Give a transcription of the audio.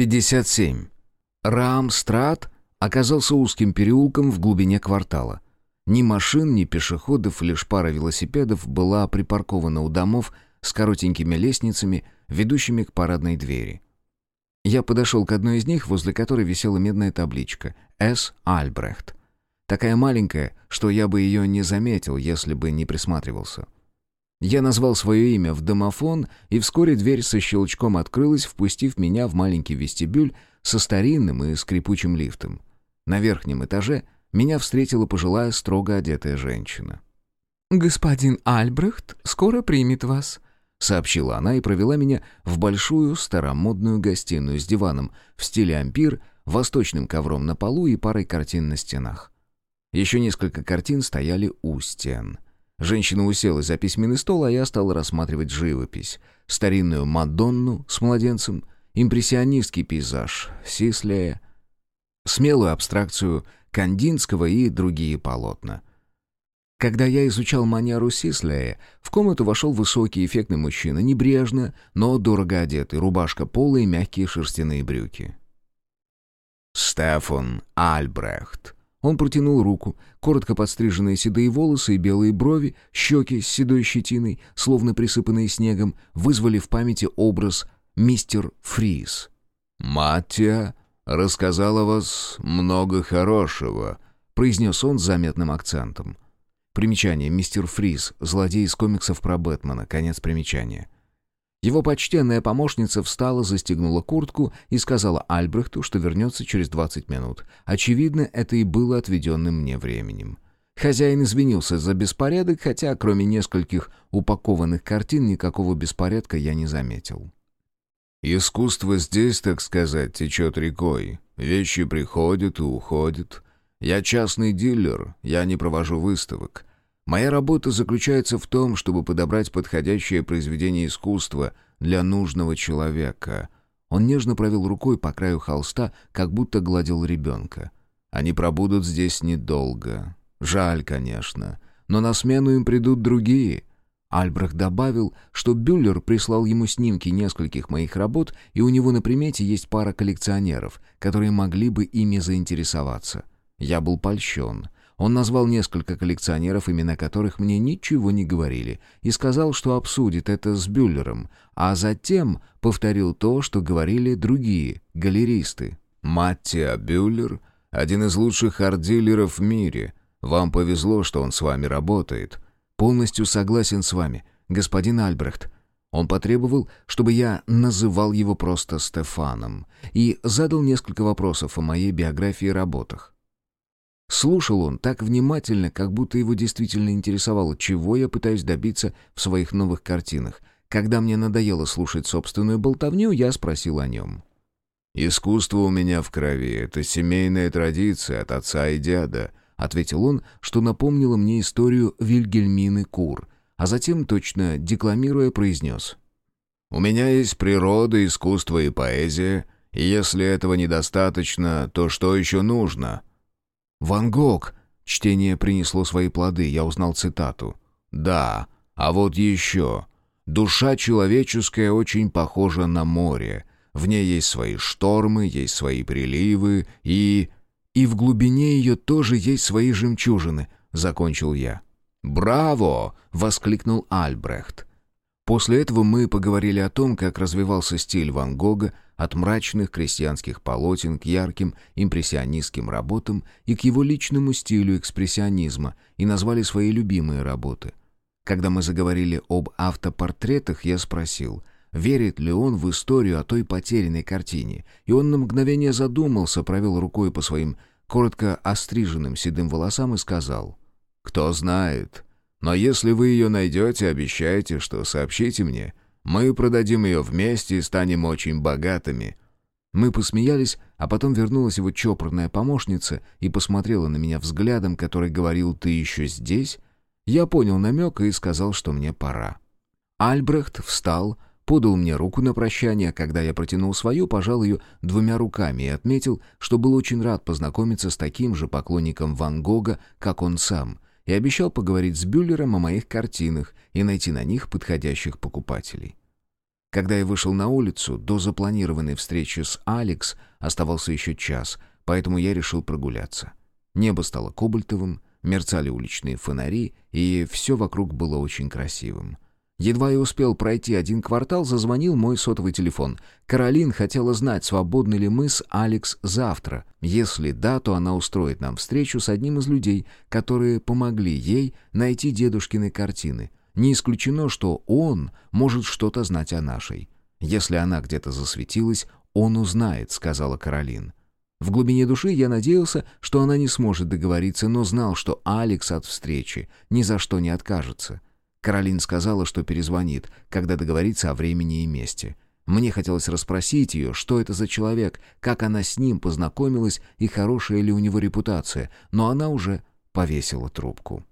57. Раамстрат оказался узким переулком в глубине квартала. Ни машин, ни пешеходов, лишь пара велосипедов была припаркована у домов с коротенькими лестницами, ведущими к парадной двери. Я подошел к одной из них, возле которой висела медная табличка «С. Альбрехт». Такая маленькая, что я бы ее не заметил, если бы не присматривался. Я назвал свое имя в домофон, и вскоре дверь со щелчком открылась, впустив меня в маленький вестибюль со старинным и скрипучим лифтом. На верхнем этаже меня встретила пожилая, строго одетая женщина. «Господин Альбрехт скоро примет вас», — сообщила она и провела меня в большую старомодную гостиную с диваном в стиле ампир, восточным ковром на полу и парой картин на стенах. Еще несколько картин стояли у стен — Женщина уселась за письменный стол, а я стал рассматривать живопись. Старинную Мадонну с младенцем, импрессионистский пейзаж Сислея, смелую абстракцию Кандинского и другие полотна. Когда я изучал манеру Сислея, в комнату вошел высокий эффектный мужчина, небрежно, но дорого одетый, рубашка полая и мягкие шерстяные брюки. Стефан Альбрехт он протянул руку, коротко подстриженные седые волосы и белые брови, щеки с седой щетиной, словно присыпанные снегом, вызвали в памяти образ мистер Фриз. «Маттия рассказала вас много хорошего», — произнес он с заметным акцентом. Примечание. Мистер Фриз. Злодей из комиксов про Бэтмена. Конец примечания. Его почтенная помощница встала, застегнула куртку и сказала Альбрехту, что вернется через 20 минут. Очевидно, это и было отведенным мне временем. Хозяин извинился за беспорядок, хотя кроме нескольких упакованных картин никакого беспорядка я не заметил. «Искусство здесь, так сказать, течет рекой. Вещи приходят и уходят. Я частный дилер, я не провожу выставок. Моя работа заключается в том, чтобы подобрать подходящее произведение искусства для нужного человека. Он нежно провел рукой по краю холста, как будто гладил ребенка. Они пробудут здесь недолго. Жаль, конечно. Но на смену им придут другие. Альбрехт добавил, что Бюллер прислал ему снимки нескольких моих работ, и у него на примете есть пара коллекционеров, которые могли бы ими заинтересоваться. Я был польщен. Он назвал несколько коллекционеров, имена которых мне ничего не говорили, и сказал, что обсудит это с Бюллером, а затем повторил то, что говорили другие галеристы. «Маттиа Бюллер — один из лучших арт-дилеров в мире. Вам повезло, что он с вами работает. Полностью согласен с вами, господин Альбрехт». Он потребовал, чтобы я называл его просто Стефаном, и задал несколько вопросов о моей биографии и работах. Слушал он так внимательно, как будто его действительно интересовало, чего я пытаюсь добиться в своих новых картинах. Когда мне надоело слушать собственную болтовню, я спросил о нем. «Искусство у меня в крови. Это семейная традиция от отца и дяда», — ответил он, что напомнило мне историю Вильгельмины Кур, а затем, точно декламируя, произнес. «У меня есть природа, искусство и поэзия, и если этого недостаточно, то что еще нужно?» «Ван Гог!» Чтение принесло свои плоды, я узнал цитату. «Да, а вот еще. Душа человеческая очень похожа на море. В ней есть свои штормы, есть свои приливы и... И в глубине ее тоже есть свои жемчужины», — закончил я. «Браво!» — воскликнул Альбрехт. После этого мы поговорили о том, как развивался стиль Ван Гога от мрачных крестьянских полотен к ярким импрессионистским работам и к его личному стилю экспрессионизма и назвали свои любимые работы. Когда мы заговорили об автопортретах, я спросил, верит ли он в историю о той потерянной картине, и он на мгновение задумался, провел рукой по своим коротко остриженным седым волосам и сказал, «Кто знает». Но если вы ее найдете, обещайте, что сообщите мне. Мы продадим ее вместе и станем очень богатыми». Мы посмеялись, а потом вернулась его чопорная помощница и посмотрела на меня взглядом, который говорил «Ты еще здесь?». Я понял намек и сказал, что мне пора. Альбрехт встал, подал мне руку на прощание, когда я протянул свою, пожал ее двумя руками и отметил, что был очень рад познакомиться с таким же поклонником Ван Гога, как он сам — и обещал поговорить с Бюллером о моих картинах и найти на них подходящих покупателей. Когда я вышел на улицу, до запланированной встречи с Алекс оставался еще час, поэтому я решил прогуляться. Небо стало кобальтовым, мерцали уличные фонари, и все вокруг было очень красивым. Едва я успел пройти один квартал, зазвонил мой сотовый телефон. Каролин хотела знать, свободны ли мы с Алекс завтра. Если да, то она устроит нам встречу с одним из людей, которые помогли ей найти дедушкины картины. Не исключено, что он может что-то знать о нашей. Если она где-то засветилась, он узнает, сказала Каролин. В глубине души я надеялся, что она не сможет договориться, но знал, что Алекс от встречи ни за что не откажется. Каролин сказала, что перезвонит, когда договорится о времени и месте. Мне хотелось расспросить ее, что это за человек, как она с ним познакомилась и хорошая ли у него репутация, но она уже повесила трубку.